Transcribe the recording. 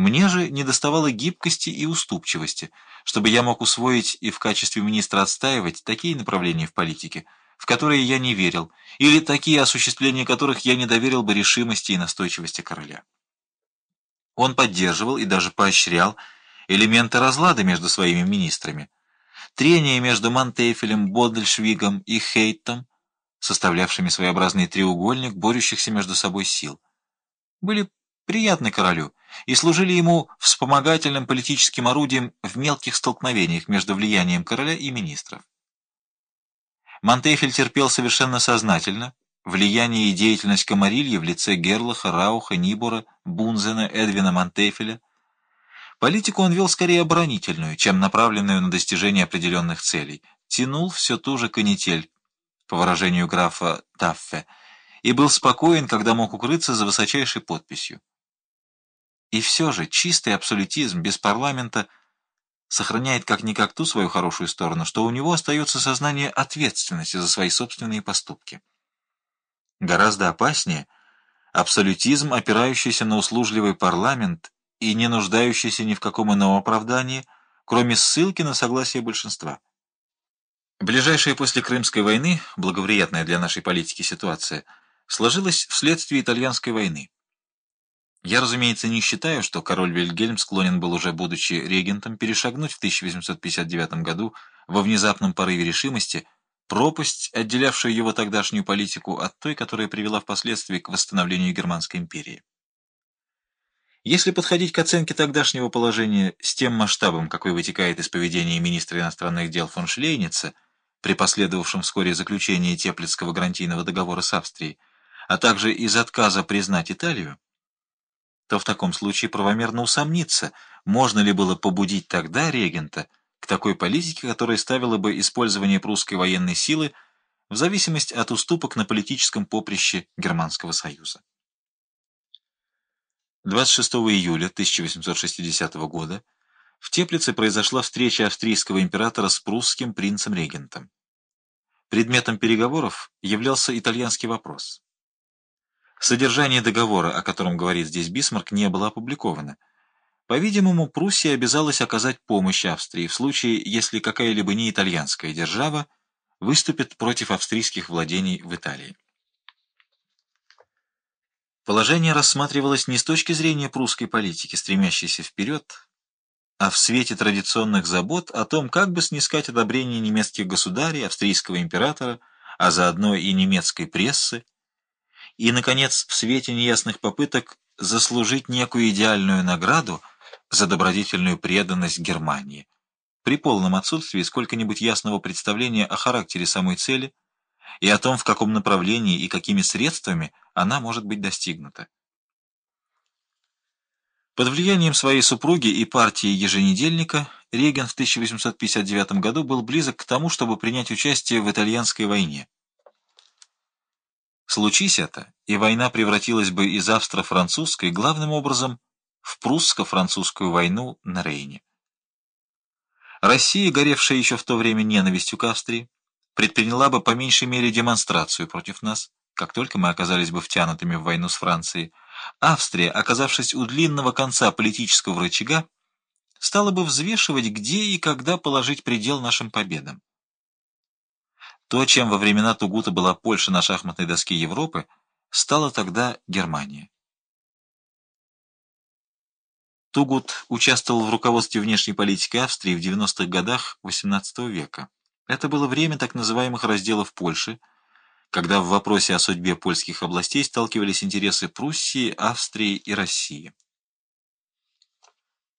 Мне же недоставало гибкости и уступчивости, чтобы я мог усвоить и в качестве министра отстаивать такие направления в политике, в которые я не верил, или такие осуществления которых я не доверил бы решимости и настойчивости короля. Он поддерживал и даже поощрял элементы разлада между своими министрами, трения между Монтефелем, Бодельшвигом и Хейтом, составлявшими своеобразный треугольник борющихся между собой сил, были приятны королю и служили ему вспомогательным политическим орудием в мелких столкновениях между влиянием короля и министров. Монтефель терпел совершенно сознательно влияние и деятельность Камарильи в лице Герлаха, Рауха, Нибора, Бунзена, Эдвина Монтефеля. Политику он вел скорее оборонительную, чем направленную на достижение определенных целей. Тянул все ту же канитель, по выражению графа Таффе, и был спокоен, когда мог укрыться за высочайшей подписью. И все же чистый абсолютизм без парламента сохраняет как-никак ту свою хорошую сторону, что у него остается сознание ответственности за свои собственные поступки. Гораздо опаснее абсолютизм, опирающийся на услужливый парламент и не нуждающийся ни в каком ином оправдании, кроме ссылки на согласие большинства. Ближайшая после Крымской войны, благоприятная для нашей политики ситуация, сложилась вследствие итальянской войны. Я, разумеется, не считаю, что король Вильгельм склонен был уже, будучи регентом, перешагнуть в 1859 году во внезапном порыве решимости пропасть, отделявшую его тогдашнюю политику от той, которая привела впоследствии к восстановлению Германской империи. Если подходить к оценке тогдашнего положения с тем масштабом, какой вытекает из поведения министра иностранных дел фон Шлейница при последовавшем вскоре заключении Теплицкого гарантийного договора с Австрией, а также из отказа признать Италию, то в таком случае правомерно усомниться, можно ли было побудить тогда регента к такой политике, которая ставила бы использование прусской военной силы в зависимости от уступок на политическом поприще Германского Союза. 26 июля 1860 года в Теплице произошла встреча австрийского императора с прусским принцем-регентом. Предметом переговоров являлся итальянский вопрос. Содержание договора, о котором говорит здесь Бисмарк, не было опубликовано. По-видимому, Пруссия обязалась оказать помощь Австрии в случае, если какая-либо не итальянская держава выступит против австрийских владений в Италии. Положение рассматривалось не с точки зрения прусской политики, стремящейся вперед, а в свете традиционных забот о том, как бы снискать одобрение немецких государей, австрийского императора, а заодно и немецкой прессы, и, наконец, в свете неясных попыток заслужить некую идеальную награду за добродетельную преданность Германии, при полном отсутствии сколько-нибудь ясного представления о характере самой цели и о том, в каком направлении и какими средствами она может быть достигнута. Под влиянием своей супруги и партии еженедельника Реген в 1859 году был близок к тому, чтобы принять участие в итальянской войне. Случись это, и война превратилась бы из австро-французской главным образом в прусско-французскую войну на Рейне. Россия, горевшая еще в то время ненавистью к Австрии, предприняла бы по меньшей мере демонстрацию против нас, как только мы оказались бы втянутыми в войну с Францией. Австрия, оказавшись у длинного конца политического рычага, стала бы взвешивать, где и когда положить предел нашим победам. То, чем во времена Тугута была Польша на шахматной доске Европы, стала тогда Германия. Тугут участвовал в руководстве внешней политики Австрии в 90-х годах XVIII века. Это было время так называемых разделов Польши, когда в вопросе о судьбе польских областей сталкивались интересы Пруссии, Австрии и России.